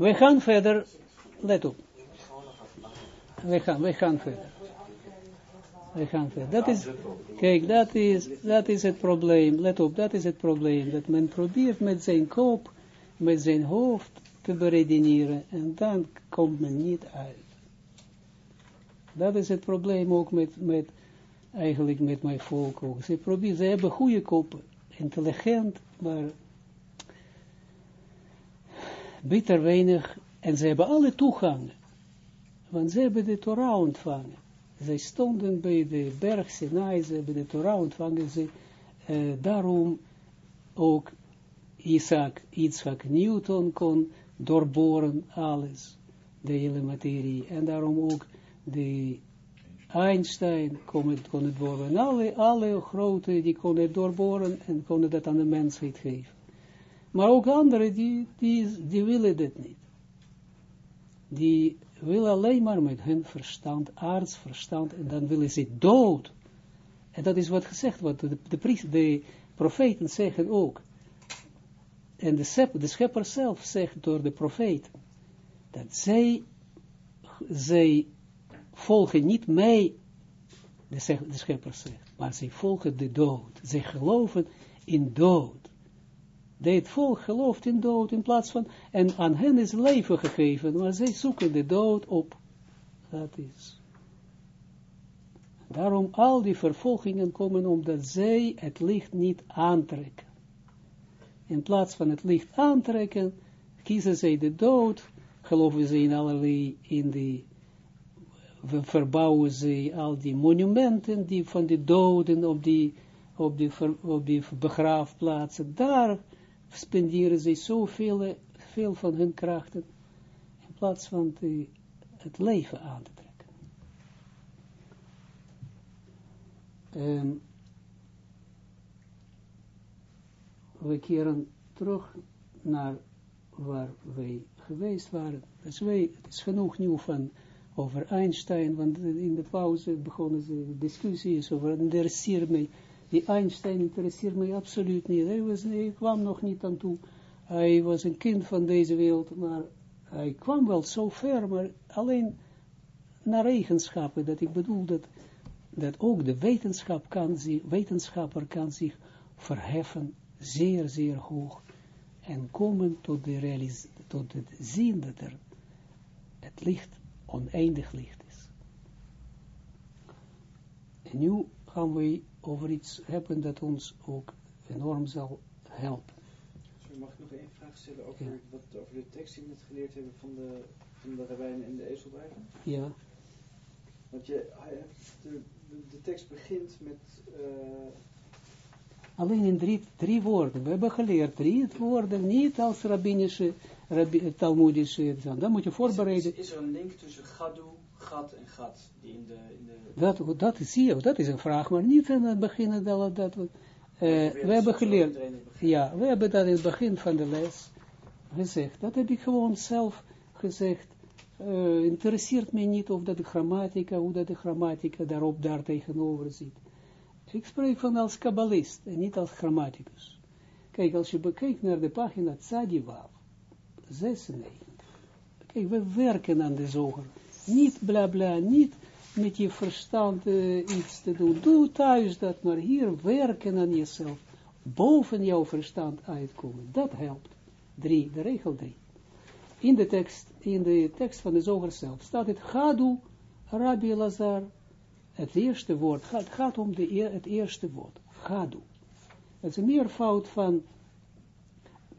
We gaan verder, let op. We gaan, we gaan verder. We gaan verder. Dat is, kijk, dat is, dat is het probleem. Let op, dat is het probleem. Dat men probeert met zijn kop, met zijn hoofd te beredeneren. En dan komt men niet uit. Dat is het probleem ook met, met eigenlijk met mijn volk. Ze proberen, ze hebben goede koppen, intelligent, maar bitter weinig, en ze hebben alle toegang, want ze hebben de Torah ontvangen. Zij stonden bij de berg Sinai, ze hebben de Torah ontvangen, ze, uh, daarom ook Isaac, Isaac Newton kon doorboren alles, de hele materie, en daarom ook de Einstein kon het, kon het doorboren. Alle, alle grote die konden het doorboren en konden dat aan de mensheid geven. Maar ook anderen die, die, willen dit niet. Die willen alleen maar met hun verstand, artsverstand, en dan willen ze dood. En dat is wat gezegd wordt. De, de, de profeten zeggen ook. En de, de schepper zelf zegt door de profeten. Dat zij, zij volgen niet mij, de, de schepper zegt, maar zij volgen de dood. Zij geloven in dood. De het volk gelooft in dood in plaats van, en aan hen is leven gegeven, maar zij zoeken de dood op. Dat is. Daarom al die vervolgingen komen omdat zij het licht niet aantrekken. In plaats van het licht aantrekken, kiezen zij de dood, geloven ze in allerlei, in die we verbouwen ze al die monumenten die van de doden op die, op die, op die begraafplaatsen. Daar spenderen ze zoveel veel van hun krachten in plaats van het leven aan te trekken. Um, we keren terug naar waar wij geweest waren. Dus wij, het is genoeg nieuw van over Einstein, want in de pauze begonnen ze discussies over, interesseert mij, die Einstein interesseert mij absoluut niet, hij, was, hij kwam nog niet aan toe, hij was een kind van deze wereld, maar hij kwam wel zo ver, maar alleen naar eigenschappen, dat ik bedoel dat, dat ook de wetenschap kan zich, wetenschapper kan zich verheffen, zeer, zeer hoog, en komen tot, de tot het zien dat er het licht oneindig licht is. En nu gaan we over iets hebben dat ons ook enorm zal helpen. Sorry, mag ik nog één vraag stellen over, wat, over de tekst die we net geleerd hebben van de, van de rabbijnen en de ezelbijbel? Ja. Want je, de, de, tekst begint met... Uh, Alleen in drie, drie woorden. We hebben geleerd drie woorden, niet als rabbinische Rabbi, Talmudische, dan moet je voorbereiden. Is, is, er een link tussen gadu, gat en gat? Die in de, in de... Dat, dat, zie je, dat is een vraag, maar niet aan het begin dat, dat uh, we hebben geleerd, ja, we hebben dat in het begin van de les gezegd, dat heb ik gewoon zelf gezegd, uh, interesseert mij niet of dat de grammatica, hoe dat de grammatica daarop, daar tegenover zit. Ik spreek van als kabbalist en niet als grammaticus. Kijk, als je bekijkt naar de pagina Tzadiwav, 96. Kijk, we werken aan de zoger. Niet bla bla, niet met je verstand uh, iets te doen. Doe thuis dat, maar hier werken aan jezelf. Boven jouw verstand uitkomen. Dat helpt. Drie, de regel drie. In de tekst, in de tekst van de zoger zelf staat het Gadu, Rabbi Lazar. Het eerste woord, gaat, gaat om de, het eerste woord. Gadu. Het is een meervoud van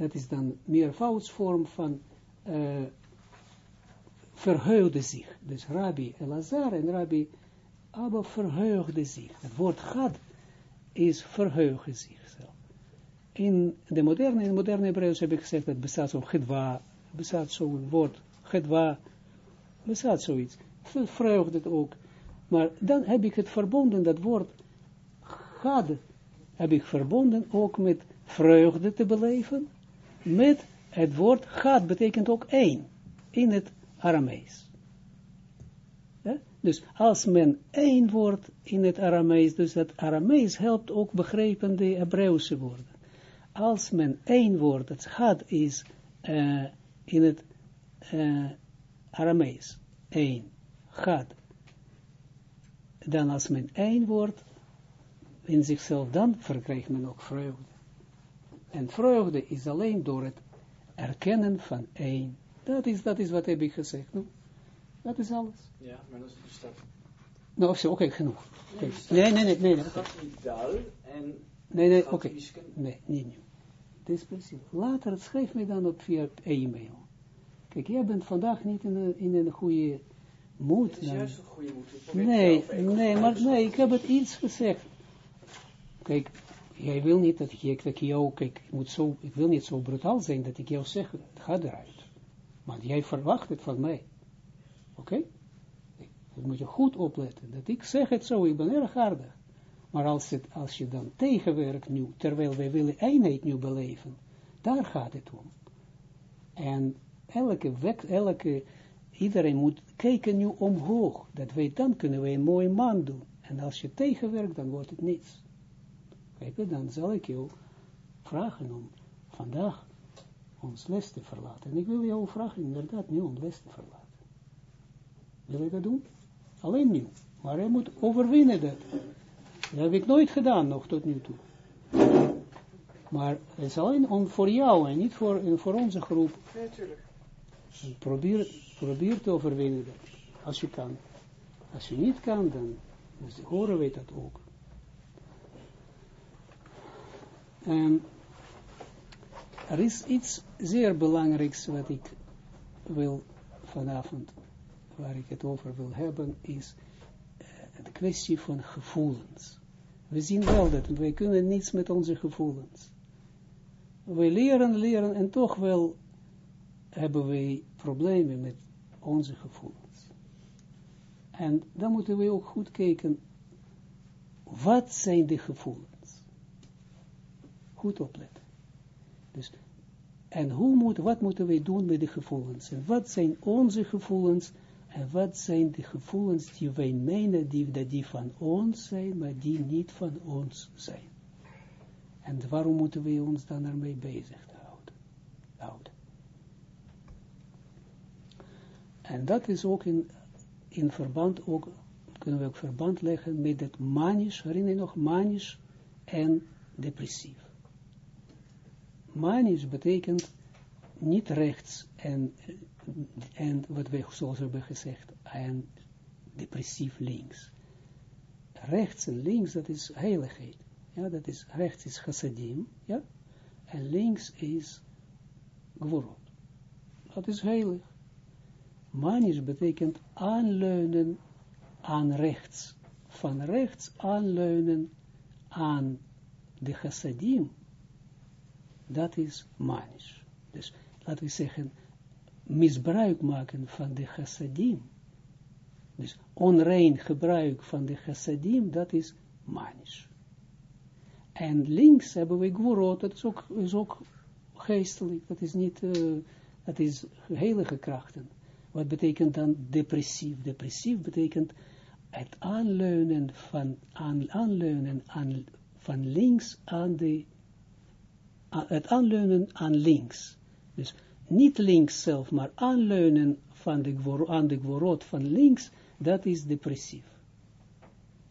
dat is dan meervoudsvorm van uh, verheugde zich. Dus Rabbi Elazar en Rabbi Abba verheugde zich. Het woord gad is verheugen zichzelf. In de moderne, in moderne Hebreeuws heb ik gezegd dat bestaat zo'n gedwa, bestaat zo'n woord, gedwa, bestaat zoiets. Vreugde het ook. Maar dan heb ik het verbonden, dat woord gad, heb ik verbonden ook met vreugde te beleven, met het woord gaat betekent ook één in het Aramees. Dus als men één wordt in het Aramees, dus dat Aramees helpt ook begrepen de Hebreeuwse woorden. Als men één wordt, het gaat is uh, in het uh, Aramees, één, gaat, dan als men één wordt in zichzelf, dan verkrijgt men ook vreugde. En vreugde is alleen door het erkennen van één. Dat is, dat is wat heb ik gezegd. Nou, dat is alles. Ja, maar dat is de stap. Nou, oké, okay, genoeg. Nee, nee, nee, nee. nee, nee. En... Nee, nee, oké. Nee, niet nu. Het is precies. Later, schrijf mij dan op via e-mail. Kijk, jij bent vandaag niet in een, in een goede moed. Het is juist een goede moed. Nee, nee, maar nee, ik heb het iets gezegd. Kijk, jij wil niet dat ik, dat ik jou, kijk, ik, moet zo, ik wil niet zo brutaal zijn dat ik jou zeg, ga eruit. Maar jij verwacht het van mij. Oké? Okay? Dat moet je goed opletten. Dat ik zeg het zo, ik ben erg aardig. Maar als, als je dan tegenwerkt nu, terwijl wij willen eenheid nu beleven, daar gaat het om. En elke elke, iedereen moet kijken nu omhoog. Dat wij, dan kunnen wij een mooie man doen. En als je tegenwerkt, dan wordt het niets. Dan zal ik jou vragen om vandaag ons les te verlaten. En ik wil jou vragen inderdaad nu om les te verlaten. Wil je dat doen? Alleen nu. Maar hij moet overwinnen dat. Dat heb ik nooit gedaan nog tot nu toe. Maar het is alleen om voor jou en niet voor, voor onze groep. Natuurlijk. Probeer, probeer te overwinnen dat. Als je kan. Als je niet kan, dan dus horen we dat ook. En er is iets zeer belangrijks wat ik wil vanavond, waar ik het over wil hebben, is uh, de kwestie van gevoelens. We zien wel dat wij kunnen niets met onze gevoelens. We leren, leren en toch wel hebben wij problemen met onze gevoelens. En dan moeten we ook goed kijken, wat zijn de gevoelens? Goed opletten. Dus, en hoe moet, wat moeten wij doen met de gevoelens? En wat zijn onze gevoelens? En wat zijn de gevoelens die wij menen, die, dat die van ons zijn, maar die niet van ons zijn? En waarom moeten wij ons dan ermee bezig houden? En dat is ook in, in verband, ook, kunnen we ook verband leggen met het manisch, herinner je nog, manisch en depressief. Manisch betekent niet rechts en, en wat we zoals hebben gezegd, en depressief links. Rechts en links, dat is heiligheid. Ja, dat is, rechts is chassadim, ja, en links is gvorot. Dat is heilig. Manisch betekent aanleunen aan rechts. Van rechts aanleunen aan de chassadim. Dat is manisch. Dus laten we zeggen, misbruik maken van de chassadim. Dus onrein gebruik van de chassadim, dat is manisch. En links hebben we gvorot, dat is ook, is ook geestelijk, dat is niet, uh, dat is heilige krachten. Wat betekent dan depressief? Depressief betekent het aanleunen van, aan, aanleunen aan, van links aan de, het aanleunen aan links. Dus niet links zelf, maar aanleunen van de, aan de gworot van links, dat is depressief.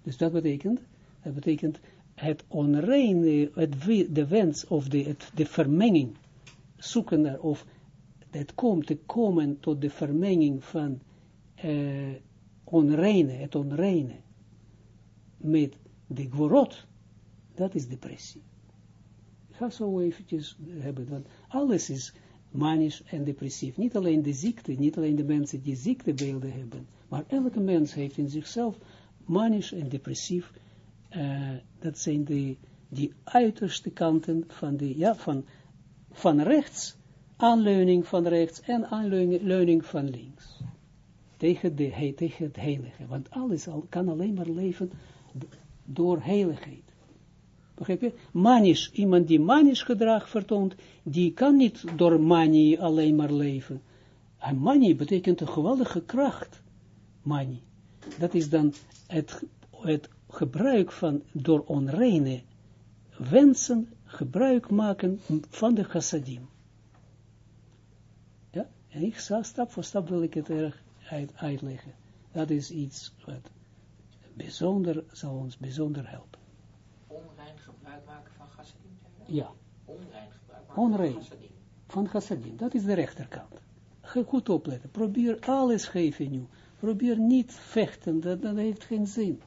Dus dat betekent, dat betekent het onreine, het, de wens of de, de vermenging, zoeken naar, of het komt te komen tot de vermenging van uh, onreine, het onreine, met de gworot, dat is depressie. Ga zo eventjes hebben, want alles is manisch en depressief. Niet alleen de ziekte, niet alleen de mensen die ziektebeelden hebben, maar elke mens heeft in zichzelf manisch en depressief. Uh, dat zijn de, die uiterste kanten van, de, ja, van, van rechts, aanleuning van rechts en aanleuning van links. Tegen, de, tegen het heilige. Want alles al, kan alleen maar leven door heiligheid. Begrijp je? Manisch, iemand die manisch gedrag vertoont, die kan niet door manie alleen maar leven. En manie betekent een geweldige kracht. Manie. Dat is dan het, het gebruik van door onreine wensen gebruik maken van de chassadim. Ja? En ik zal stap voor stap wil ik het erg uit, uitleggen. Dat is iets wat bijzonder, zal ons bijzonder helpen. Gebruik maken van chassadim? Ja. Onrein gebruik maken Onrein. van chassadim. Van chassadim, dat is de rechterkant. Ga goed opletten, probeer alles geven nu. Probeer niet vechten, dat, dat heeft geen zin.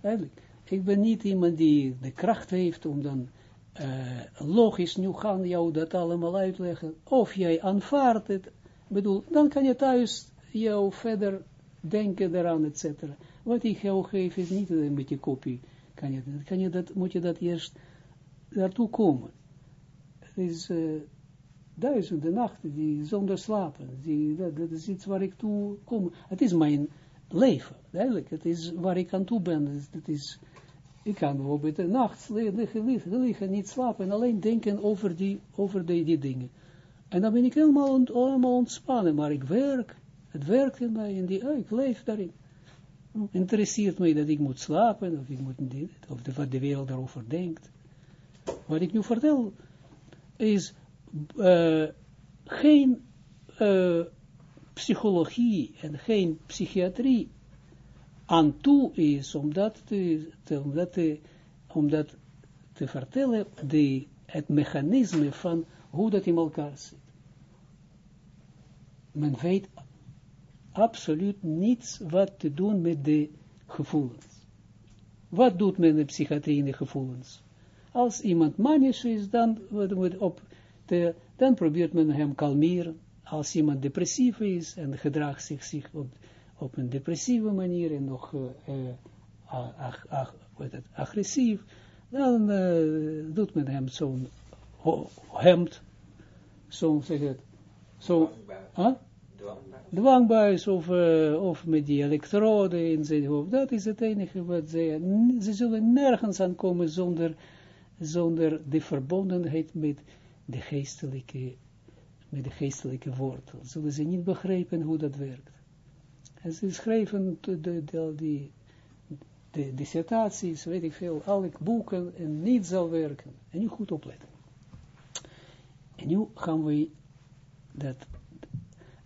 Eigenlijk, ik ben niet iemand die de kracht heeft om dan eh, logisch nu gaan jou dat allemaal uitleggen. Of jij aanvaardt het, bedoel, dan kan je thuis jou verder denken daaraan, et cetera. Wat ik jou geef is niet een beetje kopie. Kan je, kan je dat, moet je dat eerst daartoe komen. Het is eh, duizenden nachten die zonder slapen. Die, dat, is iets waar ik toe kom. Het is mijn leven, duidelijk. Het is waar ik aan toe ben. Het is, ik kan bijvoorbeeld de nacht liggen, liggen, liggen, niet slapen en alleen denken over die, over die, die dingen. En dan ben ik helemaal, helemaal ontspannen, maar ik werk. Het werkt in mij, en die, ik leef daarin. Interesseert mij dat ik moet slapen, of ik moet dit, of de, wat de wereld daarover denkt. Wat ik nu vertel, is uh, geen uh, psychologie en geen psychiatrie aan toe is om dat te, te, om dat te, om dat te vertellen, de, het mechanisme van hoe dat in elkaar zit. Men weet absoluut niets wat te doen met de gevoelens. Wat doet men in de psychiatrie in de gevoelens? Als iemand manisch is, dan, op de, dan probeert men hem kalmeren. Als iemand depressief is en gedraagt zich, zich op, op een depressieve manier en nog uh, uh, ag, ag, agressief, dan uh, doet men hem zo'n hemd, zo'n zeg het, huh? Dwangbuis of, uh, of met die elektroden in zijn hoofd, dat is het enige wat ze, ze zullen nergens aankomen zonder, zonder de verbondenheid met de geestelijke, met de geestelijke wortel. Zullen ze niet begrijpen hoe dat werkt. En ze schrijven de, de, de, die de dissertaties, weet ik veel, alle boeken en niet zal werken. En nu goed opletten. En nu gaan we dat,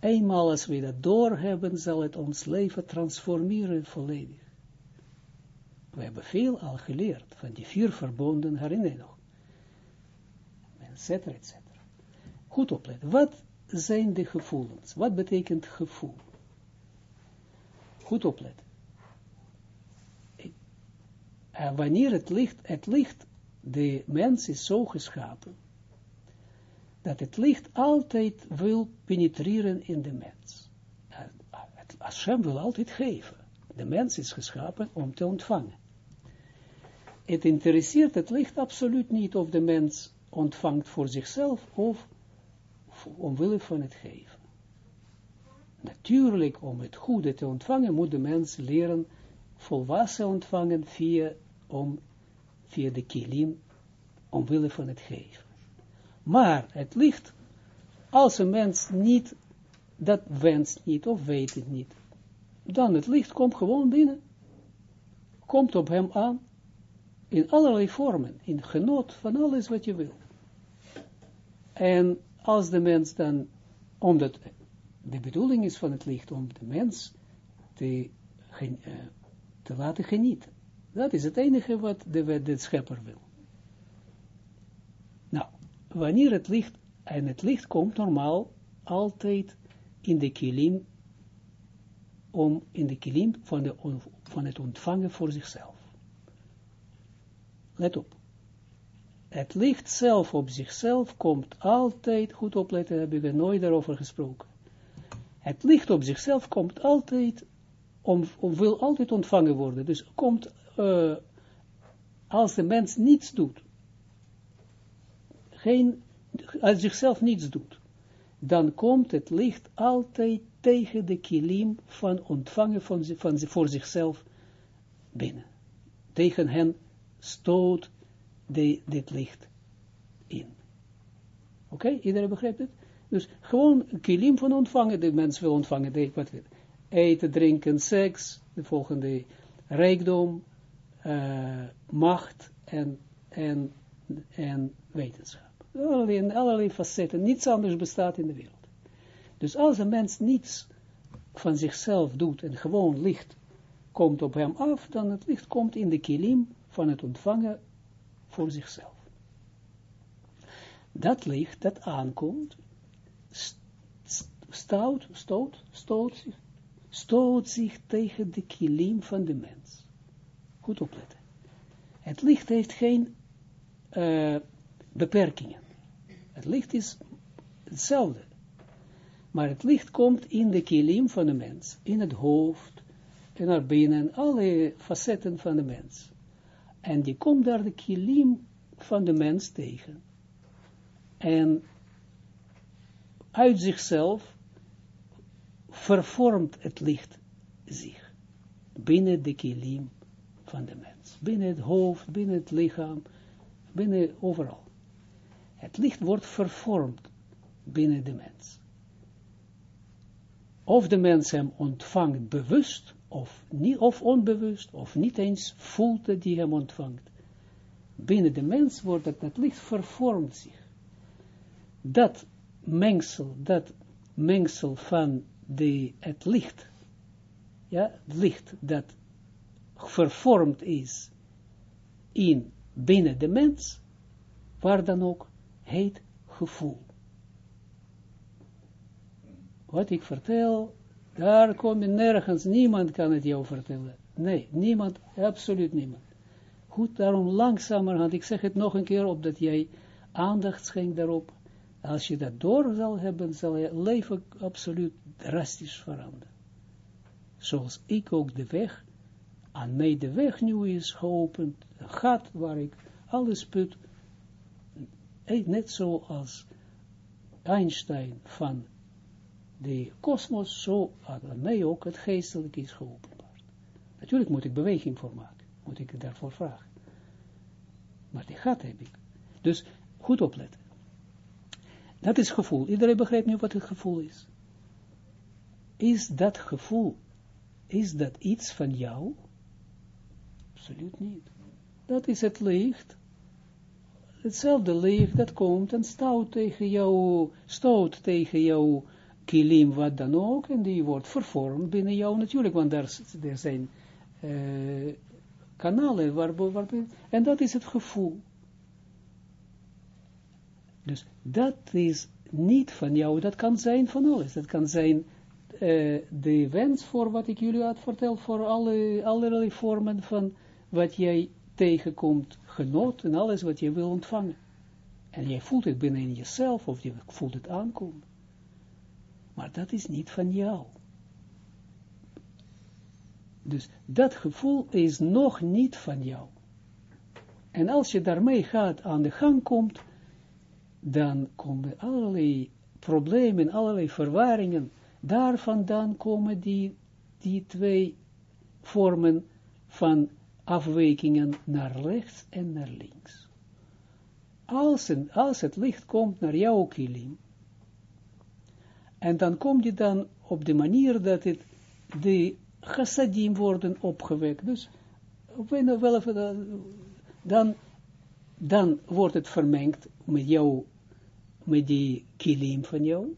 eenmaal als we dat doorhebben, zal het ons leven transformeren volledig. We hebben veel al geleerd van die vier verbonden, herinner je nog. Etcetera, etcetera. Goed opletten. Wat zijn de gevoelens? Wat betekent gevoel? Goed opletten. En wanneer het licht, het licht, de mens is zo geschapen, dat het licht altijd wil penetreren in de mens. Hashem wil altijd geven. De mens is geschapen om te ontvangen. Het interesseert het licht absoluut niet of de mens ontvangt voor zichzelf of omwille van het geven. Natuurlijk, om het goede te ontvangen, moet de mens leren volwassen ontvangen via, om, via de kilim, omwille van het geven. Maar het licht, als een mens niet, dat wenst niet of weet het niet, dan het licht komt gewoon binnen, komt op hem aan, in allerlei vormen, in genot van alles wat je wil. En als de mens dan, omdat de bedoeling is van het licht om de mens te, uh, te laten genieten. Dat is het enige wat de, de schepper wil. Wanneer het licht, en het licht komt normaal altijd in de kilim, om in de kilim van, de, van het ontvangen voor zichzelf. Let op. Het licht zelf op zichzelf komt altijd, goed opletten, heb ik er nooit daarover gesproken. Het licht op zichzelf komt altijd, om, om wil altijd ontvangen worden. Dus komt, uh, als de mens niets doet, geen, als zichzelf niets doet, dan komt het licht altijd tegen de kilim van ontvangen van, van, voor zichzelf binnen. Tegen hen stoot dit licht in. Oké, iedereen begrijpt het? Dus gewoon kilim van ontvangen, de mens wil ontvangen, de, wat wil. Eten, drinken, seks, de volgende rijkdom, uh, macht en, en, en wetenschap. Allerlei, allerlei facetten, niets anders bestaat in de wereld. Dus als een mens niets van zichzelf doet en gewoon licht komt op hem af, dan het licht komt in de kilim van het ontvangen voor zichzelf. Dat licht dat aankomt, stout, stoot, stoot zich, stoot zich tegen de kilim van de mens. Goed opletten. Het licht heeft geen uh, beperkingen. Het licht is hetzelfde. Maar het licht komt in de kilim van de mens, in het hoofd, en naar binnen, alle facetten van de mens. En die komt daar de kilim van de mens tegen. En uit zichzelf vervormt het licht zich binnen de kilim van de mens. Binnen het hoofd, binnen het lichaam, binnen overal. Het licht wordt vervormd binnen de mens. Of de mens hem ontvangt bewust, of, niet, of onbewust, of niet eens voelt dat hij hem ontvangt. Binnen de mens wordt het, het licht vervormt zich. Dat mengsel, dat mengsel van de, het licht, ja, het licht dat vervormd is in binnen de mens, waar dan ook, heet gevoel. Wat ik vertel, daar kom je nergens, niemand kan het jou vertellen. Nee, niemand, absoluut niemand. Goed, daarom langzamerhand, ik zeg het nog een keer, op dat jij aandacht schenkt daarop. Als je dat door zal hebben, zal je leven absoluut drastisch veranderen. Zoals ik ook de weg, aan mij de weg nu is geopend, een gat waar ik alles put, net zoals Einstein van de kosmos, zo aan mij ook het geestelijk is geopenbaard. Natuurlijk moet ik beweging voor maken, moet ik daarvoor vragen. Maar die gat heb ik. Dus goed opletten. Dat is gevoel. Iedereen begrijpt nu wat het gevoel is. Is dat gevoel, is dat iets van jou? Absoluut niet. Dat is het licht. Hetzelfde licht dat komt en stoot tegen jou, stoot tegen jou kilim, wat dan ook, en die wordt vervormd binnen jou natuurlijk, want daar, zijn uh, kanalen, en dat is het gevoel. Dus dat is niet van jou, dat kan zijn van alles. Dat kan zijn uh, de wens voor wat ik jullie had verteld, voor alle, allerlei vormen van wat jij tegenkomt, genot en alles wat je wil ontvangen. En jij voelt het binnen jezelf, of je voelt het aankomen. Maar dat is niet van jou. Dus dat gevoel is nog niet van jou. En als je daarmee gaat aan de gang komt, dan komen allerlei problemen, allerlei verwaringen. Daar vandaan komen die, die twee vormen van afwijkingen naar rechts en naar links. Als, als het licht komt naar jouw kilim, en dan kom je dan op de manier dat het de chassadim worden opgewekt. Dus wel dan, dan wordt het vermengd met jou, met die kilim van jou,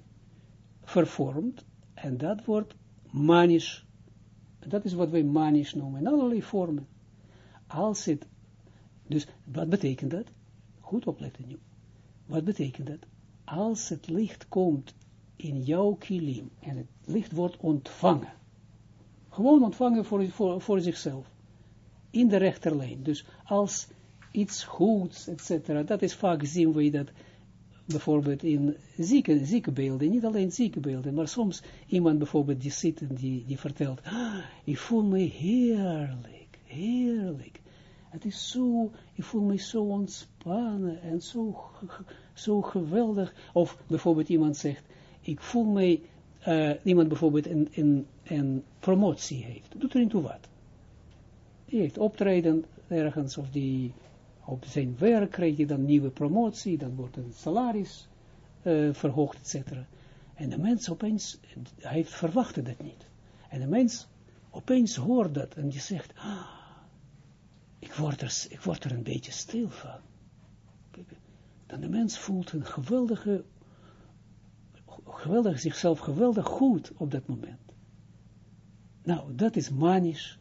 vervormd, en dat wordt manisch. Dat is wat wij manisch noemen, in allerlei vormen. Als het, dus wat betekent dat? Goed opletten nu. Wat betekent dat? Als het licht komt in jouw kilim. En het licht wordt ontvangen. Gewoon ontvangen voor, voor, voor zichzelf. In de rechterlijn. Dus als iets goeds, etc. Dat is vaak zien we dat bijvoorbeeld in zieke, zieke beelden, niet alleen zieke beelden, maar soms iemand bijvoorbeeld die zit en die, die vertelt, ah, ik voel me heerlijk, heerlijk. Het is zo, ik voel me zo ontspannen en zo, zo geweldig. Of bijvoorbeeld iemand zegt, ik voel mij, uh, iemand bijvoorbeeld een, promotie heeft, doet er niet toe wat. Die heeft optreden ergens, of die op zijn werk krijgt hij dan nieuwe promotie, dan wordt een salaris uh, verhoogd, etc. En de mens opeens, hij heeft verwacht dat niet. En de mens opeens hoort dat en die zegt, ah, ik, word er, ik word er een beetje stil van. Dan de mens voelt een geweldige geweldig, zichzelf geweldig goed op dat moment. Nou, dat is manisch,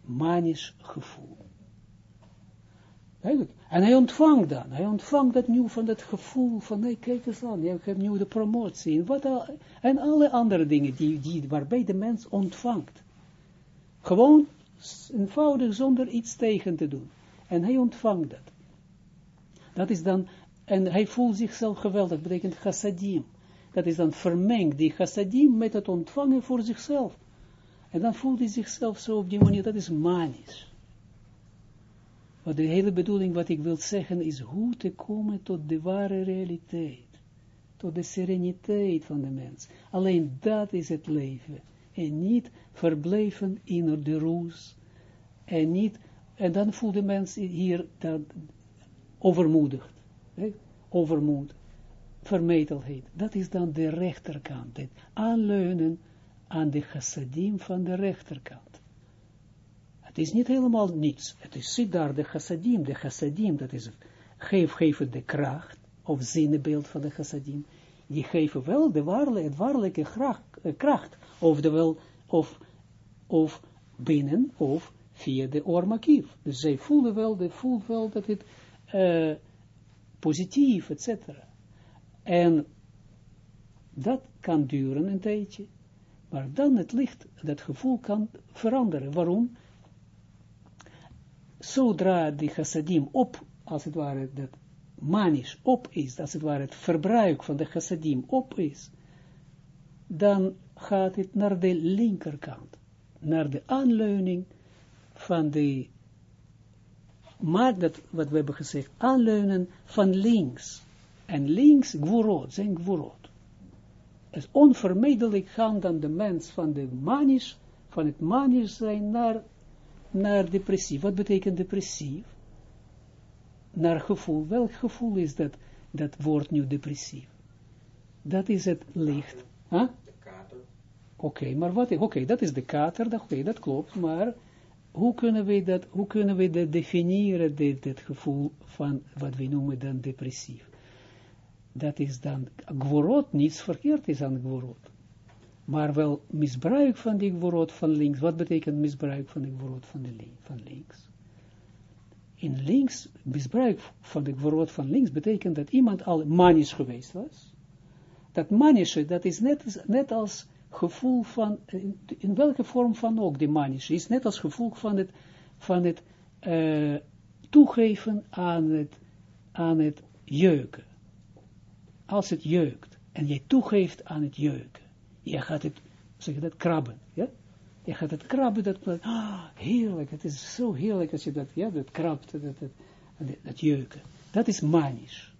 manisch gevoel. En hij ontvangt dan, hij ontvangt dat nu van dat gevoel van, nee, kijk eens aan, je hebt nu de promotie, en, wat al, en alle andere dingen die, die, waarbij de mens ontvangt. Gewoon eenvoudig zonder iets tegen te doen. En hij ontvangt dat. Dat is dan, en hij voelt zichzelf geweldig, betekent chassadim. Dat is dan vermengd, die chassadim met het ontvangen voor zichzelf. En dan voelt hij zichzelf zo op die manier, dat is manisch. Maar de hele bedoeling wat ik wil zeggen is hoe te komen tot de ware realiteit. Tot de sereniteit van de mens. Alleen dat is het leven. En niet verblijven in de roes. En niet, en dan voelt de mens hier dat overmoedigd. Overmoed. Vermetelheid. Dat is dan de rechterkant. Het aanleunen aan de chassadim van de rechterkant. Het is niet helemaal niets. Het is, zit daar de chassadim. De chassadim, dat is, geef, geven de kracht, of zinnebeeld van de chassadim. Die geven wel de waarlijke, het waarlijke eh, kracht of, de wel, of, of binnen, of via de ormakief. Dus zij voelen wel, de voelt wel dat het uh, positief, etc. En dat kan duren een tijdje. Maar dan het licht, dat gevoel kan veranderen. Waarom? Zodra die chassadim op, als het ware, dat manisch op is, als het ware het verbruik van de chassadim op is, dan gaat het naar de linkerkant, naar de aanleuning van de, maar dat, wat we hebben gezegd, aanleunen van links. En links, gvorot, zijn gvorot is onvermijdelijk gaan dan de mens van de manisch, van het manisch zijn naar, naar depressief. Wat betekent depressief? Naar gevoel. Welk gevoel is dat, dat woord nu depressief? Dat is het licht. Huh? Oké, maar wat, oké, dat is de kater, dat klopt, maar hoe kunnen we dat, hoe kunnen we dat definiëren, dit, dit gevoel van wat we noemen dan depressief? dat is dan gworot, niets verkeerd is aan gworot. Maar wel misbruik van die gworot van links. Wat betekent misbruik van de gworot van, de van links? In links, misbruik van de gworot van links betekent dat iemand al manisch geweest was. Dat manische, dat is net, net als gevoel van, in, welke vorm van ook die manische, is net als gevoel van het, van het uh, toegeven aan het, aan het jeuken als het jeukt, en jij toegeeft aan het jeuken, je gaat het, zeg je dat, krabben, ja? Je gaat het krabben, dat, ah, heerlijk, het is zo heerlijk als je dat, ja, dat krabt, dat, dat, dat, jeuken. Dat is manisch.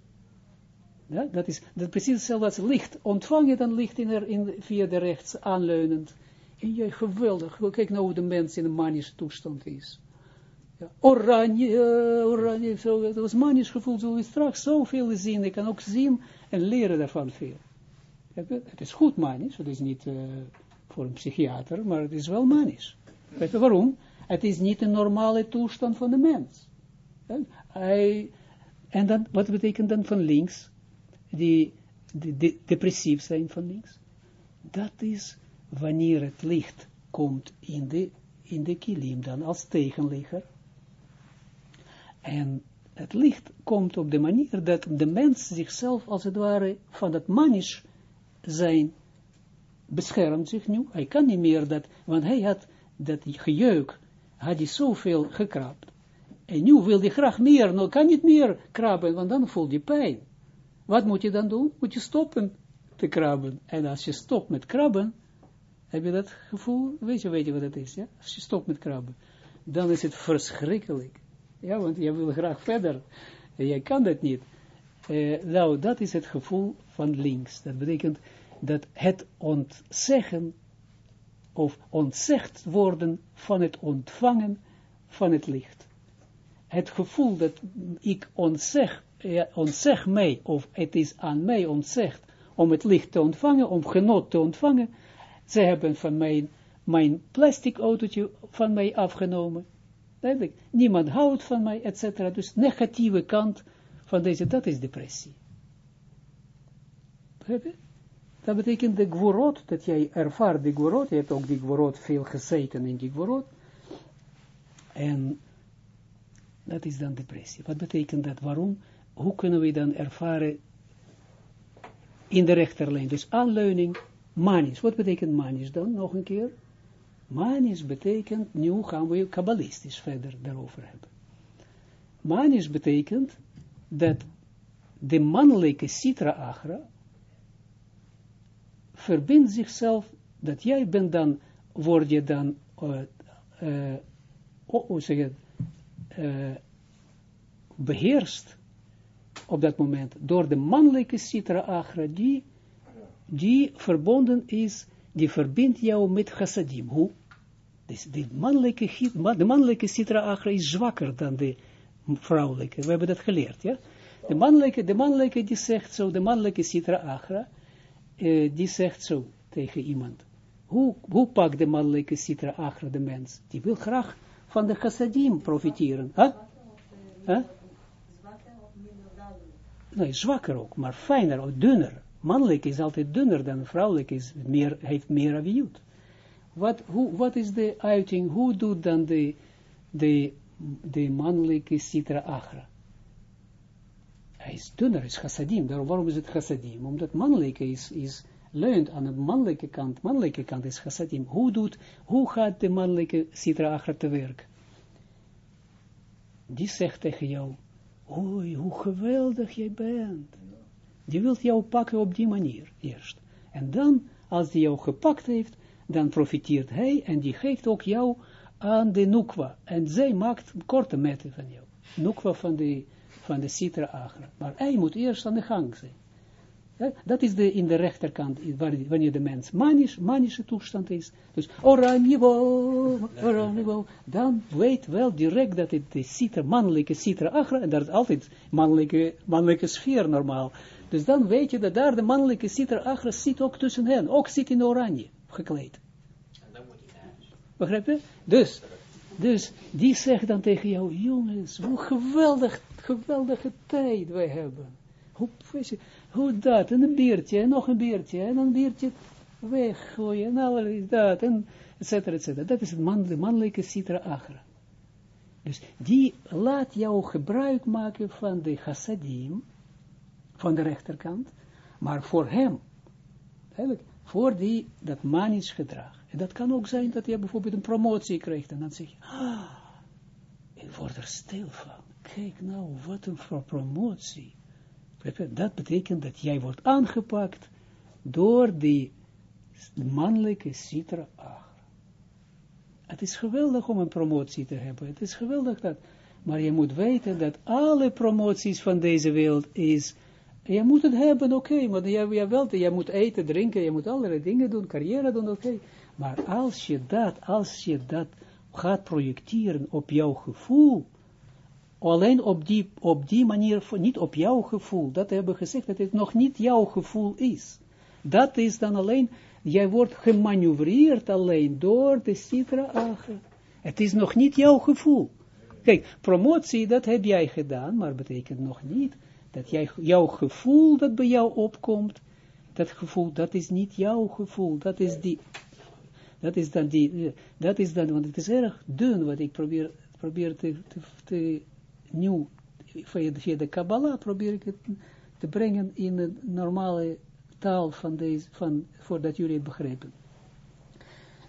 Ja, dat is dat precies hetzelfde als licht. Ontvang je dan licht in er, in, via de rechts aanleunend. En je geweldig. Kijk nou hoe de mens in een manische toestand is. Ja, oranje, oranje, zo, dat was manisch gevoel, zo straks zoveel zien. Ik kan ook zien en leren daarvan veel. Het is goed manisch, het is niet uh, voor een psychiater, maar het is wel manisch. Weet je waarom? Het is niet een normale toestand van de mens. Hij, en dan, wat betekent dan van links? Die, die, die depressief zijn van links. Dat is wanneer het licht komt in de, in de kilim dan als tegenligger. En het licht komt op de manier dat de mens zichzelf als het ware van dat manisch zijn beschermt zich nu. Hij kan niet meer dat, want hij had dat gejeuk, had hij zoveel gekrapt. En nu wil hij graag meer, nou kan niet meer krabben, want dan voelt hij pijn. Wat moet je dan doen? Moet je stoppen te krabben. En als je stopt met krabben, heb je dat gevoel, weet je, weet je wat het is, ja? Als je stopt met krabben, dan is het verschrikkelijk. Ja, want je wil graag verder. En jij kan dat niet. Uh, nou, dat is het gevoel van links. Dat betekent dat het ontzeggen of ontzegd worden van het ontvangen van het licht. Het gevoel dat ik ontzeg, ja, ontzeg mij, of het is aan mij ontzegd om het licht te ontvangen, om genot te ontvangen. Ze hebben van mij mijn plastic autootje van mij afgenomen. Niemand houdt van mij, etc. Dus negatieve kant van deze, dat is depressie. Dat betekent de gworot, dat jij ervaart de gworot, je hebt ook die gworot veel gezeten in die gworot, en dat is dan depressie. Wat betekent dat? Waarom? Hoe kunnen we dan ervaren in de rechterlijn? Dus aanleuning, manis. Wat betekent manis dan? Nog een keer. Manis betekent, nu gaan we kabbalistisch verder daarover hebben. Manis betekent dat de mannelijke citra agra verbindt zichzelf, dat jij bent dan, word je dan, uh, uh, hoe zeg je, uh, beheerst op dat moment door de mannelijke citra agra, die, die verbonden is, die verbindt jou met chassadim. Hoe? Dus de mannelijke, de mannelijke citra agra is zwakker dan de vrouwelijke. We hebben dat geleerd, ja. De mannelijke, de mannelijke die zegt zo, de mannelijke citra agra, uh, die zegt zo tegen iemand. Hoe, hoe pakt de mannelijke citra agra de mens? Die wil graag van de chassadim profiteren. Huh? Huh? Nee, zwakker ook, maar fijner, ook dunner. Mannelijk is altijd dunner dan vrouwelijk is, meer, heeft meer aviut. Wat, wat is de uiting, hoe doet dan de, de, de mannelijke citra agra? Hij is dunner, is chassadim. Waarom is het chassadim? Omdat mannelijke is, is leunt aan de mannelijke kant. Mannelijke kant is chassadim. Hoe doet, hoe gaat de mannelijke citra agra te werk? Die zegt tegen jou, oei, hoe geweldig jij bent. Die wil jou pakken op die manier, eerst. En dan, als die jou gepakt heeft, dan profiteert hij en die geeft ook jou aan de nukwa. En zij maakt korte metten van jou. Nukwa van de, van de citra agra. Maar hij moet eerst aan de gang zijn. Ja, dat is de, in de rechterkant, wanneer de mens manisch, manische toestand is. Dus oranje oranje dan weet wel direct dat het de citra, mannelijke citra agra, en daar is altijd mannelijke, mannelijke sfeer normaal. Dus dan weet je dat daar de mannelijke citra agra zit ook tussen hen, ook zit in oranje, gekleed. Begrijp je? Dus, dus die zegt dan tegen jou, jongens, hoe geweldig, geweldige tijd wij hebben. Hoe, hoe dat, en een biertje, en nog een biertje, en een biertje weggooien, en alles dat, en et cetera, et cetera. Dat is het man, de mannelijke citra agra. Dus die laat jou gebruik maken van de chassadim, van de rechterkant, maar voor hem, eigenlijk, voor die, dat manisch gedrag. En dat kan ook zijn dat je bijvoorbeeld een promotie krijgt, en dan zeg je, ah, ik word er stil van. Kijk nou, wat een promotie. Dat betekent dat jij wordt aangepakt door die mannelijke citra agra. Het is geweldig om een promotie te hebben. Het is geweldig dat. Maar je moet weten dat alle promoties van deze wereld is. Je moet het hebben, oké, okay, maar je, je, je moet eten, drinken, je moet allerlei dingen doen, carrière doen, oké. Maar als je dat, als je dat gaat projecteren op jouw gevoel, alleen op die, op die manier, niet op jouw gevoel, dat hebben we gezegd, dat het nog niet jouw gevoel is. Dat is dan alleen, jij wordt gemanoeuvreerd alleen door de citra. Het is nog niet jouw gevoel. Kijk, promotie, dat heb jij gedaan, maar betekent nog niet dat jij, jouw gevoel dat bij jou opkomt, dat gevoel, dat is niet jouw gevoel, dat is die, dat is dan die, dat is dan, want het is erg dun wat ik probeer, probeer te, te nu, via de, Kabbalah probeer ik het te brengen in de normale taal van deze, van, voordat jullie het begrijpen.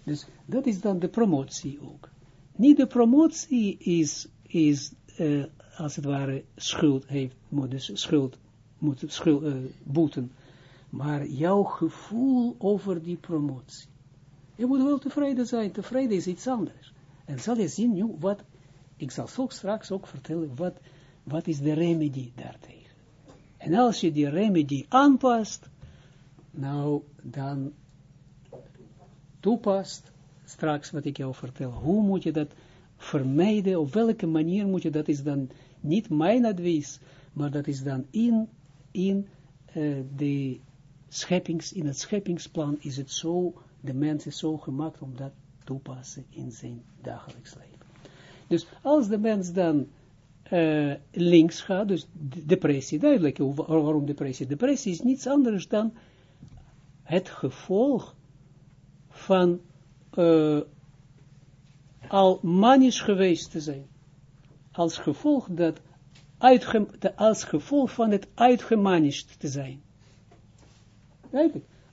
Dus dat is dan de promotie ook. Niet de promotie is, is uh, als het ware schuld heeft, moet dus schuld, moet schuld, uh, boeten, maar jouw gevoel over die promotie. Je moet wel tevreden zijn, tevreden is iets anders. En zal je zien nu wat ik zal zo straks ook vertellen wat, wat is de remedie daartegen. En als je die remedie aanpast, nou dan toepast, straks wat ik jou vertel, hoe moet je dat vermijden, op welke manier moet je, dat is dan niet mijn advies, maar dat is dan in, in uh, de scheppings, in het scheppingsplan is het zo, de mens is zo gemaakt om dat toepassen in zijn dagelijks leven. Dus als de mens dan uh, links gaat, dus depressie, duidelijk waarom depressie. Depressie is niets anders dan het gevolg van uh, al manisch geweest te zijn. Als gevolg, dat uitge, als gevolg van het uitgemanished te zijn.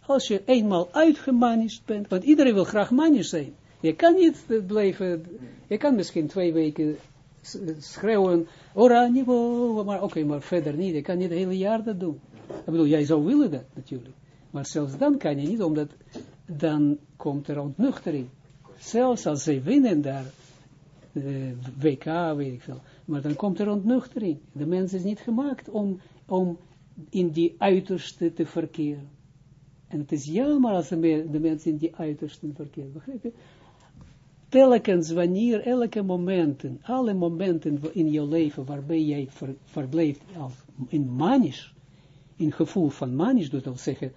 Als je eenmaal uitgemanished bent, want iedereen wil graag manisch zijn. Je kan niet blijven, je kan misschien twee weken schreeuwen, ora niveau, maar oké, maar verder niet. Je kan niet het hele jaar dat doen. Ik bedoel, jij zou willen dat natuurlijk. Maar zelfs dan kan je niet, omdat dan komt er ontnuchtering. Zelfs als ze winnen daar, eh, WK, weet ik veel. Maar dan komt er ontnuchtering. De mens is niet gemaakt om, om in die uiterste te verkeren. En het is jammer als de mens in die uitersten verkeert. Begrijp je? Telkens wanneer, elke momenten, alle momenten in je leven waarbij jij ver, in manisch, in gevoel van manisch, dat wil zeggen,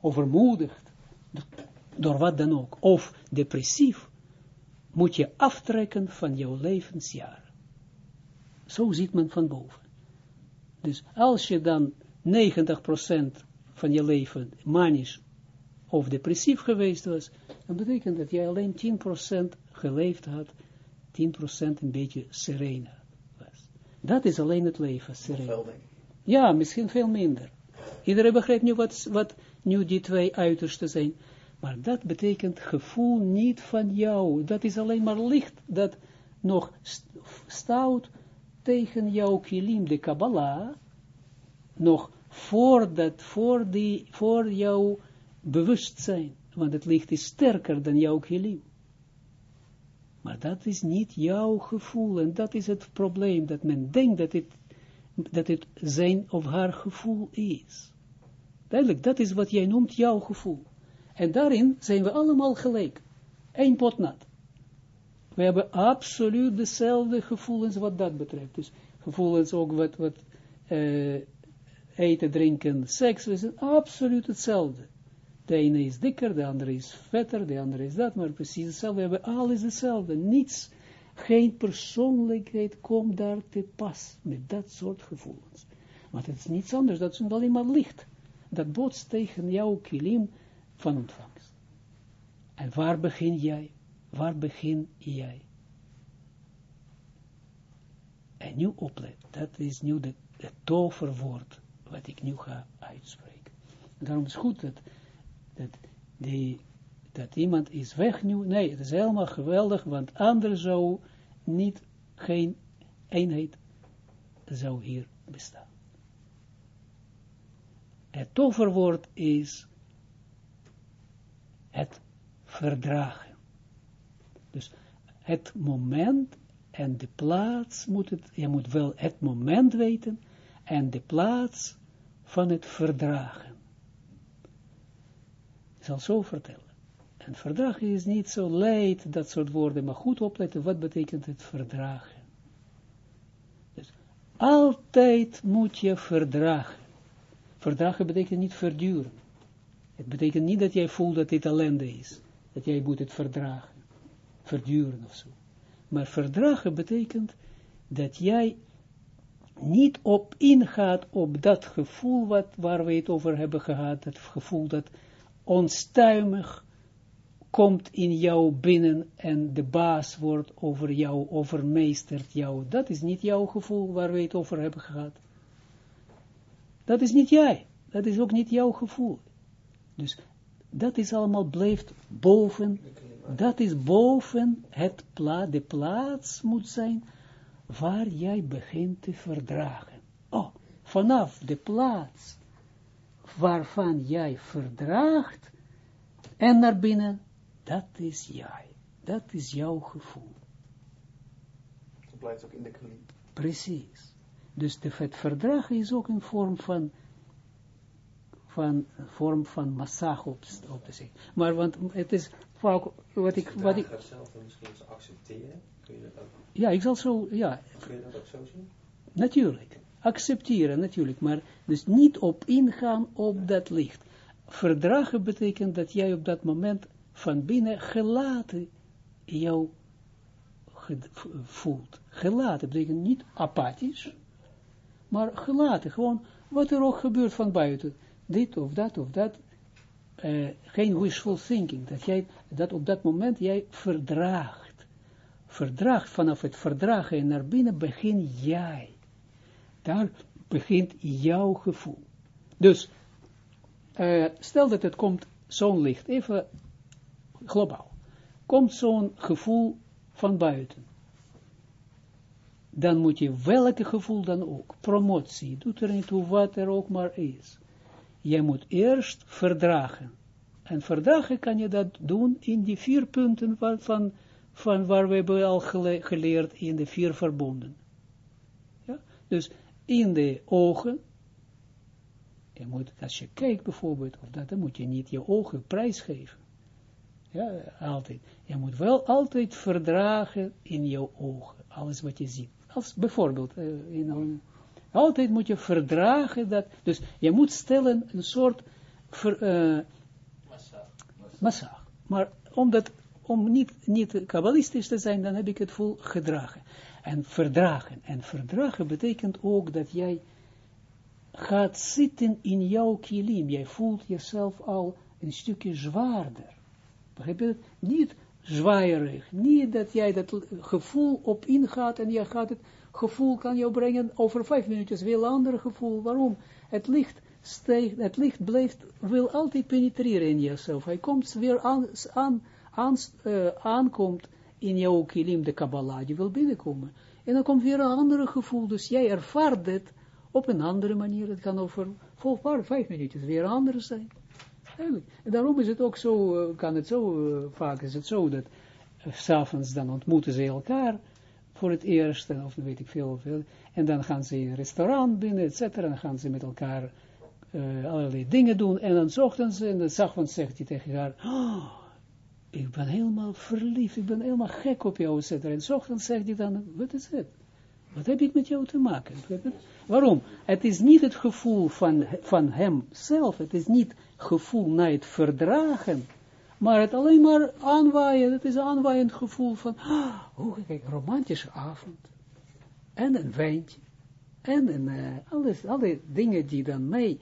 overmoedigd, door wat dan ook, of depressief, moet je aftrekken van jouw levensjaren. Zo ziet men van boven. Dus als je dan 90% van je leven manisch of depressief geweest was, dan betekent dat jij alleen 10% geleefd had, 10% een beetje serene was. Dat is alleen het leven, serene. Ja, misschien veel minder. Iedereen begrijpt nu wat, wat nu die twee uitersten zijn. Maar dat betekent gevoel niet van jou. Dat is alleen maar licht dat nog stout tegen jouw kilim, de Kabbalah, nog voor, dat, voor, die, voor jouw bewustzijn. Want het licht is sterker dan jouw kilim. Maar dat is niet jouw gevoel. En dat is het probleem, dat men denkt dat het, dat het zijn of haar gevoel is. Duidelijk, dat is wat jij noemt jouw gevoel. En daarin zijn we allemaal gelijk. Eén pot nat. We hebben absoluut dezelfde gevoelens wat dat betreft. Dus gevoelens ook wat, wat uh, eten, drinken, seks, we zijn absoluut hetzelfde. De ene is dikker, de andere is vetter, de andere is dat, maar precies hetzelfde. We hebben alles hetzelfde. Niets, geen persoonlijkheid komt daar te pas met dat soort gevoelens. Want het is niets anders, dat is alleen maar licht. Dat botst tegen jouw kilim van ontvangst. En waar begin jij? Waar begin jij? En nu oplet, dat is nu het toverwoord wat ik nu ga uitspreken. En daarom is het goed dat dat, dat iemand is weg nu. Nee, het is helemaal geweldig, want anders zou niet, geen eenheid zou hier bestaan. Het toverwoord is het verdragen. Dus het moment en de plaats moet het, je moet wel het moment weten en de plaats van het verdragen. Zal zo vertellen. En verdragen is niet zo leid, dat soort woorden, maar goed opletten, wat betekent het verdragen? Dus altijd moet je verdragen. Verdragen betekent niet verduren. Het betekent niet dat jij voelt dat dit ellende is. Dat jij moet het verdragen. Verduren of zo. Maar verdragen betekent dat jij niet op ingaat op dat gevoel wat, waar we het over hebben gehad. Dat gevoel dat onstuimig komt in jou binnen en de baas wordt over jou, overmeestert jou. Dat is niet jouw gevoel waar we het over hebben gehad. Dat is niet jij. Dat is ook niet jouw gevoel. Dus dat is allemaal blijft boven, dat is boven het pla de plaats moet zijn waar jij begint te verdragen. Oh, vanaf de plaats waarvan jij verdraagt en naar binnen, dat is jij. Dat is jouw gevoel. Dat blijft ook in de knie. Precies. Dus de, het verdragen is ook een vorm van van vorm van massage op, op te zeggen. Maar want het is vaak wat ik... Wat ik zelf misschien accepteren? Kun je dat ook? Ja, ik zal zo... Ja. Kun je dat ook zo zien? Natuurlijk accepteren natuurlijk, maar dus niet op ingaan op dat licht. Verdragen betekent dat jij op dat moment van binnen gelaten jou voelt. Gelaten betekent niet apathisch, maar gelaten, gewoon wat er ook gebeurt van buiten. Dit of dat of dat, eh, geen wishful thinking, dat jij, dat op dat moment jij verdraagt. Verdraagt, vanaf het verdragen en naar binnen begin jij. Daar begint jouw gevoel. Dus, uh, stel dat het komt zo'n licht, even globaal, komt zo'n gevoel van buiten. Dan moet je welke gevoel dan ook, promotie, doet er niet toe wat er ook maar is. Je moet eerst verdragen. En verdragen kan je dat doen in die vier punten van, van, van waar we hebben al geleerd in de vier verbonden. Ja? Dus in de ogen, je moet, als je kijkt bijvoorbeeld, of dat, dan moet je niet je ogen prijsgeven. Ja, altijd. Je moet wel altijd verdragen in je ogen, alles wat je ziet. Als bijvoorbeeld, uh, in altijd moet je verdragen dat, dus je moet stellen een soort ver, uh, massa. Maar omdat, om niet, niet kabbalistisch te zijn, dan heb ik het vol gedragen. En verdragen. En verdragen betekent ook dat jij gaat zitten in jouw kilim. Jij voelt jezelf al een stukje zwaarder. Begrijp je Niet zwaaierig. Niet dat jij dat gevoel op ingaat en je gaat het gevoel kan jou brengen over vijf minuutjes weer een ander gevoel. Waarom? Het licht het licht blijft, wil altijd penetreren in jezelf. Hij komt weer aan, aan, uh, aankomt in jouw kilim, de Kabbalah, die wil binnenkomen. En dan komt weer een ander gevoel, dus jij ervaart het op een andere manier. Het kan over paar, vijf minuutjes weer anders zijn. En daarom is het ook zo, uh, kan het zo, uh, vaak is het zo, dat uh, s'avonds dan ontmoeten ze elkaar voor het eerst, of weet ik veel, veel, en dan gaan ze in een restaurant binnen, et cetera, en dan gaan ze met elkaar allerlei dingen doen, en dan zochten ze, en dan s'avonds zegt hij tegen haar, oh, ik ben helemaal verliefd, ik ben helemaal gek op jou, etc. En ochtends zegt hij dan, wat is het? Wat heb ik met jou te maken? Waarom? Het is niet het gevoel van, van hem zelf, het is niet gevoel naar het verdragen, maar het alleen maar aanwaaien, het is een aanwaaiend gevoel van, oh, kijk, romantische avond, en een wijntje, en een, uh, alles, alle dingen die dan mee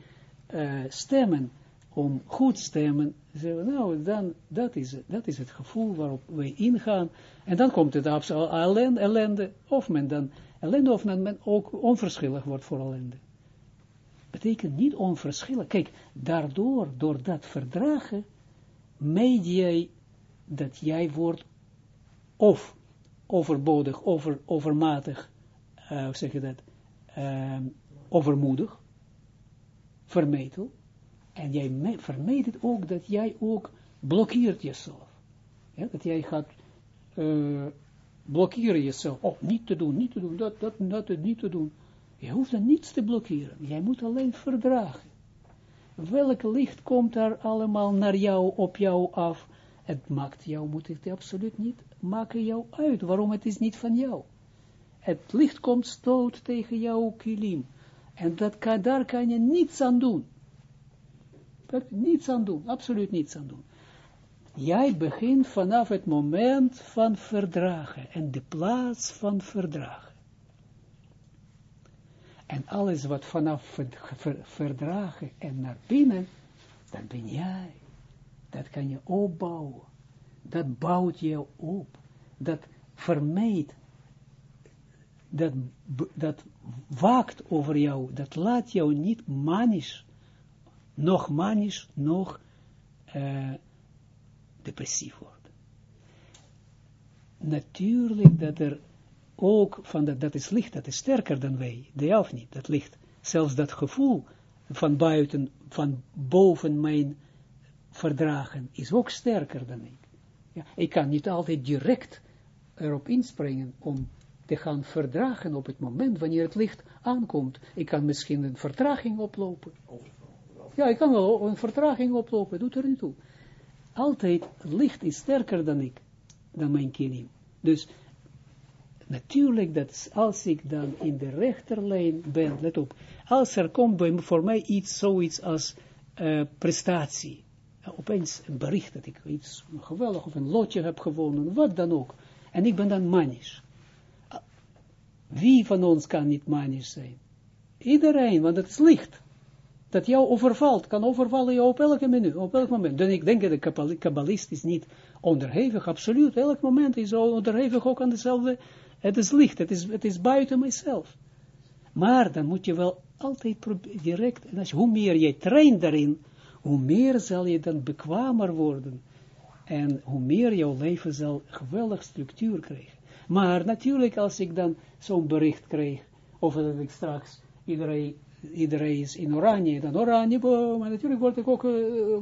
uh, stemmen om goed stemmen, zeggen nou, dan, dat is, dat is het gevoel waarop wij ingaan. En dan komt het ellende, ellende, of men dan ellende, of men ook onverschillig wordt voor ellende. Betekent niet onverschillig. Kijk, daardoor, door dat verdragen, meed jij dat jij wordt of overbodig, over, overmatig, uh, hoe zeg je dat, uh, overmoedig, vermetel, en jij vermijdt het ook dat jij ook blokkeert jezelf. Ja, dat jij gaat uh, blokkeren jezelf. Oh, niet te doen, niet te doen, dat, dat, dat, niet te doen. Je hoeft dan niets te blokkeren. Jij moet alleen verdragen. Welk licht komt daar allemaal naar jou, op jou af? Het maakt jou, moet het absoluut niet maken jou uit. Waarom het is niet van jou? Het licht komt stoot tegen jouw kilim. En dat kan, daar kan je niets aan doen niets aan doen, absoluut niets aan doen. Jij begint vanaf het moment van verdragen en de plaats van verdragen. En alles wat vanaf verdragen en naar binnen, dat ben jij. Dat kan je opbouwen. Dat bouwt je op. Dat vermijdt. Dat, dat waakt over jou. Dat laat jou niet manisch nog manisch, nog uh, depressief wordt. Natuurlijk dat er ook van dat, dat is licht, dat is sterker dan wij, de of niet, dat licht. Zelfs dat gevoel van buiten, van boven mijn verdragen, is ook sterker dan ik. Ja, ik kan niet altijd direct erop inspringen om te gaan verdragen op het moment wanneer het licht aankomt. Ik kan misschien een vertraging oplopen. Ja, ik kan wel een vertraging oplopen, doet er niet toe. Altijd, licht is sterker dan ik, dan mijn kilim. Dus, natuurlijk dat als ik dan in de rechterlijn ben, let op, als er komt bij, voor mij iets, zoiets als uh, prestatie, opeens een bericht dat ik iets geweldig of een lotje heb gewonnen, wat dan ook, en ik ben dan manisch. Wie van ons kan niet manisch zijn? Iedereen, want het is licht. Dat jou overvalt, kan overvallen jou op elke minuut, op elk moment. Dan ik denk dat de kabbalist is niet onderhevig, absoluut. Elk moment is onderhevig ook aan dezelfde, het is licht, het is, het is buiten mijzelf. Maar dan moet je wel altijd direct, en als, hoe meer je traint daarin, hoe meer zal je dan bekwamer worden. En hoe meer jouw leven zal geweldig structuur krijgen. Maar natuurlijk als ik dan zo'n bericht krijg, of dat ik straks iedereen iedereen is in oranje, dan oranje, maar natuurlijk word ik ook, uh,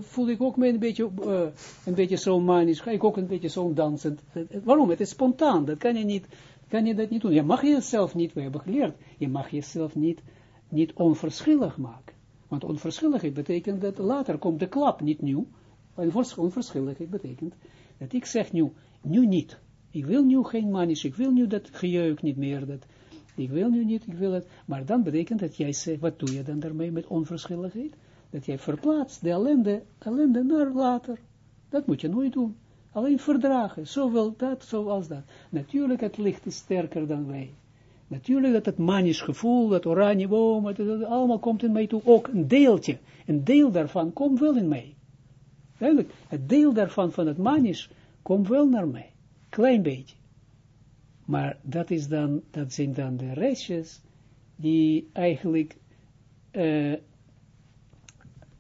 voel ik ook een beetje, uh, een beetje zo manisch, ga ik ook een beetje zo dansend. Waarom? Het is spontaan, dat kan je niet, kan je dat niet doen. Je mag jezelf niet, we hebben geleerd, je mag jezelf niet, niet onverschillig maken. Want onverschilligheid betekent dat later komt de klap, niet nieuw. Onverschilligheid betekent dat ik zeg nu, nu niet. Ik wil nu geen manisch, ik wil nu dat gejeuk niet meer, dat ik wil nu niet, ik wil het, maar dan betekent dat jij zegt, wat doe je dan daarmee met onverschilligheid? Dat jij verplaatst de ellende, ellende naar later. Dat moet je nooit doen. Alleen verdragen, zowel dat, zoals dat. Natuurlijk, het licht is sterker dan wij. Natuurlijk dat het manisch gevoel, dat oranje boom, het, allemaal komt in mij toe. Ook een deeltje, een deel daarvan komt wel in mij. Duidelijk, het deel daarvan, van het manisch, komt wel naar mij. Klein beetje. Maar dat, is dan, dat zijn dan de restjes die eigenlijk uh,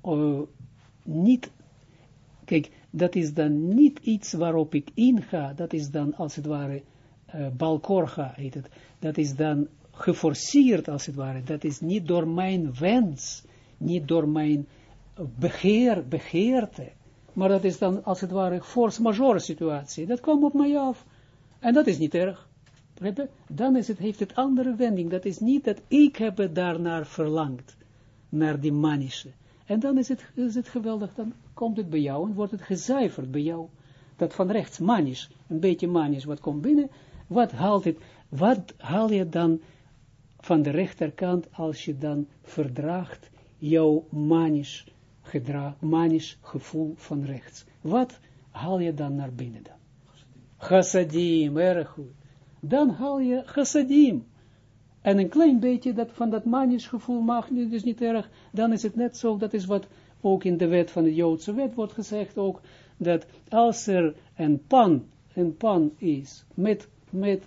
uh, niet, kijk, dat is dan niet iets waarop ik inga, dat is dan als het ware uh, balkorga heet het, dat is dan geforceerd als het ware, dat is niet door mijn wens, niet door mijn begeer, begeerte, maar dat is dan als het ware force majeure situatie, dat komt op mij af, en dat is niet erg dan is het, heeft het andere wending. Dat is niet dat ik heb daarnaar verlangd, naar die manische. En dan is het, is het geweldig, dan komt het bij jou en wordt het gezuiverd bij jou. Dat van rechts, manisch, een beetje manisch, wat komt binnen, wat haalt het, wat haal je dan van de rechterkant als je dan verdraagt jouw manisch gedrag, manisch gevoel van rechts. Wat haal je dan naar binnen dan? Chassadim, erg goed dan haal je chassadim. En een klein beetje dat, van dat manisch gevoel mag, dus niet erg, dan is het net zo, dat is wat ook in de wet van de Joodse wet wordt gezegd ook, dat als er een pan, een pan is, met, met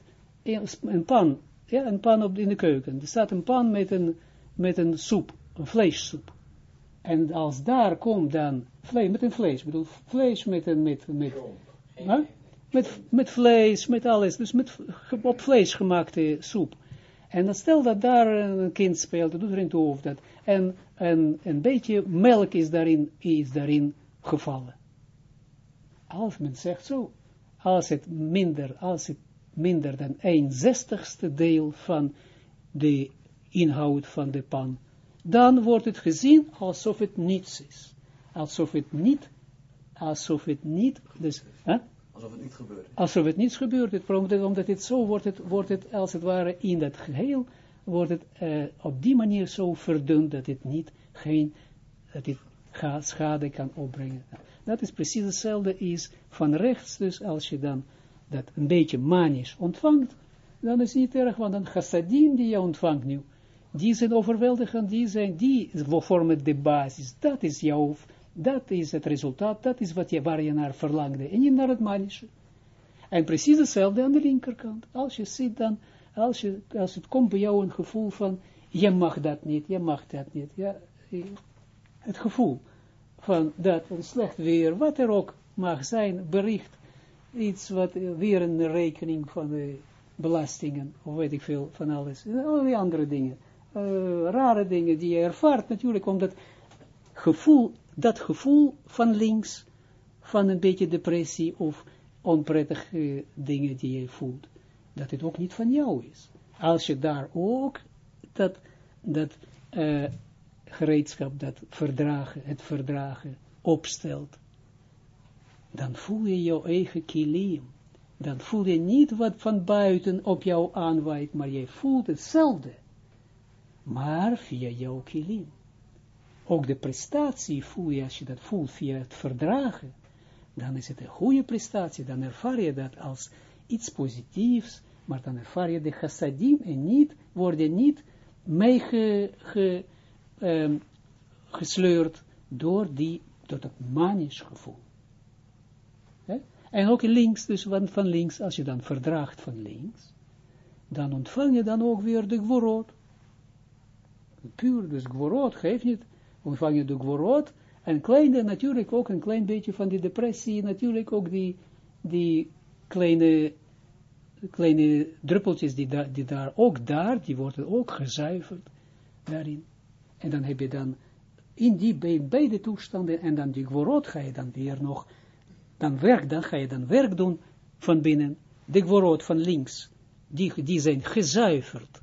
een pan, ja, een pan op in de keuken, er staat een pan met een, met een soep, een vleessoep. En als daar komt dan vlees, met een vlees, bedoel, vlees met een, met, met, huh? Met, met vlees, met alles. Dus met op vlees gemaakte soep. En dan stel dat daar een kind speelt, doet er toe of dat. En, en een beetje melk is daarin, is daarin gevallen. Als men zegt zo, als het minder, als het minder dan een zestigste deel van de inhoud van de pan, dan wordt het gezien alsof het niets is. Alsof het niet, alsof het niet, dus, hè? Alsof het niet gebeurt. Alsof het niets gebeurt. Het, omdat, het zo wordt, het, wordt het als het ware in dat geheel, wordt het uh, op die manier zo verdund dat het niet, geen, dat het schade kan opbrengen. Dat is precies hetzelfde is van rechts, dus als je dan dat een beetje manisch ontvangt, dan is het niet erg, want een chassadim die je ontvangt nu, die zijn overweldigend, die zijn, die vormen de basis, dat is jouw dat is het resultaat, dat is wat je, waar je naar verlangde. En niet naar het manische. En precies hetzelfde aan de linkerkant. Als je ziet dan, als, je, als het komt bij jou een gevoel van, je mag dat niet, je mag dat niet. Ja, het gevoel van dat een slecht weer, wat er ook mag zijn, bericht, iets wat, weer een rekening van de belastingen, of weet ik veel, van alles. En al die andere dingen. Uh, rare dingen die je ervaart natuurlijk, omdat gevoel dat gevoel van links, van een beetje depressie of onprettige dingen die je voelt, dat het ook niet van jou is. Als je daar ook dat, dat uh, gereedschap, dat verdragen, het verdragen opstelt, dan voel je jouw eigen kilim. Dan voel je niet wat van buiten op jou aanwaait, maar je voelt hetzelfde. Maar via jouw kilim ook de prestatie voel je, als je dat voelt via het verdragen, dan is het een goede prestatie, dan ervaar je dat als iets positiefs, maar dan ervaar je de chassadim en niet, word je niet meege, ge, um, gesleurd door die, door dat manisch gevoel. En ook links, dus van, van links, als je dan verdraagt van links, dan ontvang je dan ook weer de gworot. Puur, dus gworot geeft niet, ontvang je de gworot, en kleine, natuurlijk ook een klein beetje van die depressie, natuurlijk ook die, die kleine, kleine druppeltjes die, da, die daar, ook daar, die worden ook gezuiverd daarin. En dan heb je dan in die beide toestanden, en dan die gworot ga je dan weer nog, dan werk, dan ga je dan werk doen van binnen, de gworot van links, die, die zijn gezuiverd,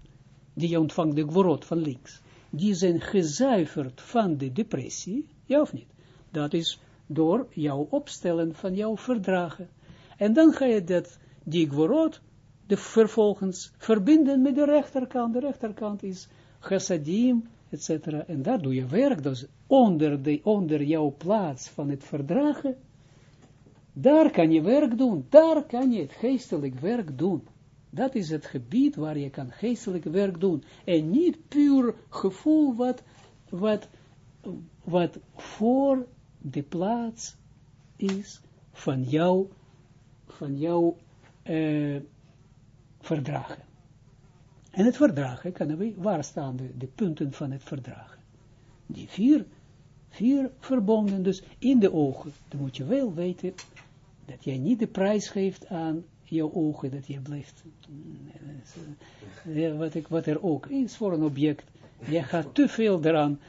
die je ontvangt de gworot van links, die zijn gezuiverd van de depressie, ja of niet? Dat is door jouw opstellen van jouw verdragen. En dan ga je dat, die gworot, de vervolgens verbinden met de rechterkant. De rechterkant is chassadim, etc. En daar doe je werk, dus onder, de, onder jouw plaats van het verdragen, daar kan je werk doen, daar kan je het geestelijk werk doen. Dat is het gebied waar je kan geestelijk werk doen. En niet puur gevoel wat, wat, wat voor de plaats is van jou, van jouw uh, verdragen. En het verdragen, kunnen we, waar staan de, de punten van het verdragen? Die vier, vier verbonden, dus in de ogen. Dan moet je wel weten dat jij niet de prijs geeft aan jouw ogen, dat je blijft, ja, wat, ik, wat er ook is voor een object, je gaat te veel eraan,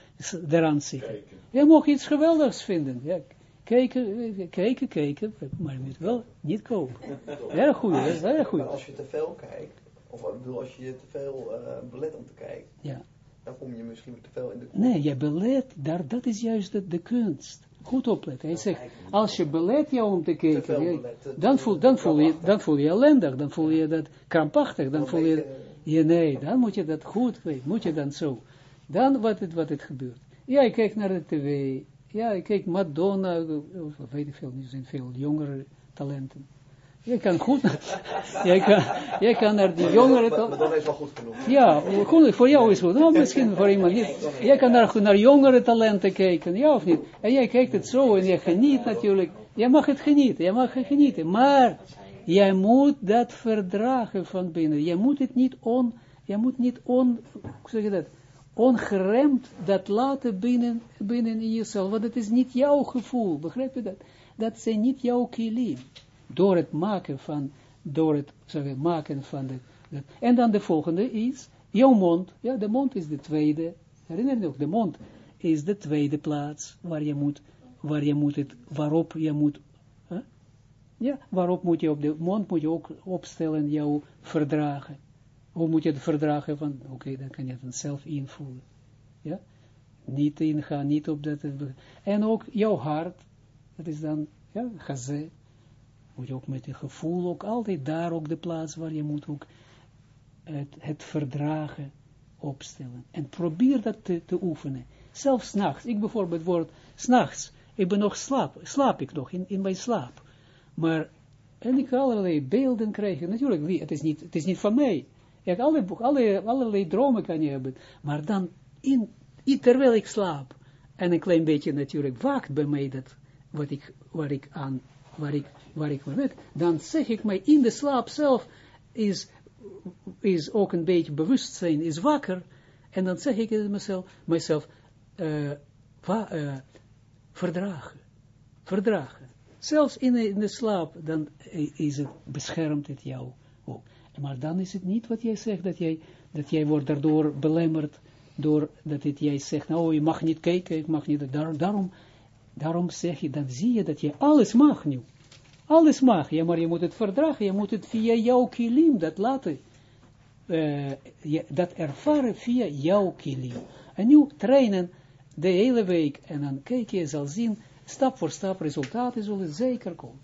eraan zitten. Je mag iets geweldigs vinden, ja, kijken, kijken, kijken, maar je moet wel niet kopen. Erg goed, erg goed. Maar als je te veel kijkt, of ik bedoel, als je te veel uh, belet om te kijken, ja. dan kom je misschien te veel in de Nee, je belet, daar, dat is juist de, de kunst. Goed opletten. Hij zegt, als je belet jou om te kijken, je, dan, voel, dan, voel je, dan voel je ellendig, dan voel je dat krampachtig, dan voel je, je, nee, dan moet je dat goed weten, moet je dan zo. Dan wat het, wat het gebeurt. Ja, ik kijk naar de tv, ja, ik kijk Madonna, of weet ik veel, er zijn veel jongere talenten. Je kan goed, jij kan, jij kan naar die jongeren... Maar dan is wel goed genoeg. Ja, goed, voor jou is goed. Nou, misschien voor iemand niet. Jij kan naar, naar jongere talenten kijken, ja of niet? En jij kijkt het zo en je geniet natuurlijk. Jij mag het genieten, jij mag het genieten. Maar jij moet dat verdragen van binnen. Jij moet het niet on, jij moet niet on, hoe zeg je dat? Ongeremd dat laten binnen, binnen in jezelf. Want het is niet jouw gevoel, begrijp je dat? Dat zijn niet jouw kilim door het maken van, door het zeg, maken van de, en dan de volgende is, jouw mond, ja, de mond is de tweede, herinner je nog, de mond is de tweede plaats, waar je moet, waar je moet het, waarop je moet, ja, waarop moet je op de mond moet je ook opstellen, jouw verdragen. Hoe moet je het verdragen van, oké, dan kan je het zelf invoelen, ja, niet ingaan, niet op dat, en ook jouw hart, dat is dan, ja, gazé, moet je ook met je gevoel ook altijd daar ook de plaats waar je moet ook het, het verdragen opstellen. En probeer dat te, te oefenen. Zelfs nachts. Ik bijvoorbeeld word s'nachts. Ik ben nog slaap. Slaap ik nog in, in mijn slaap. Maar en ik allerlei beelden krijgen. Natuurlijk, het is niet, het is niet van mij. Ik alle, alle, allerlei dromen kan je hebben. Maar dan, in, terwijl ik slaap, en een klein beetje natuurlijk waakt bij mij dat, wat ik, waar ik aan waar ik, waar ik dan zeg ik mij in de slaap zelf is, is ook een beetje bewustzijn, is wakker, en dan zeg ik mezelf, mezelf va, uh, verdragen, verdragen. Zelfs in in de slaap, dan is het, beschermt het jou ook. Maar dan is het niet wat jij zegt, dat jij, dat jij wordt daardoor belemmerd, door dat het, jij zegt, nou, je mag niet kijken, ik mag niet, daar, daarom Daarom zeg je, dan zie je dat je alles mag nu. Alles mag, ja, maar je moet het verdragen, je moet het via jouw kilim, dat laten, uh, je, dat ervaren via jouw kilim. En nu trainen de hele week, en dan kijk je, zal zien, stap voor stap, resultaten zullen zeker komen.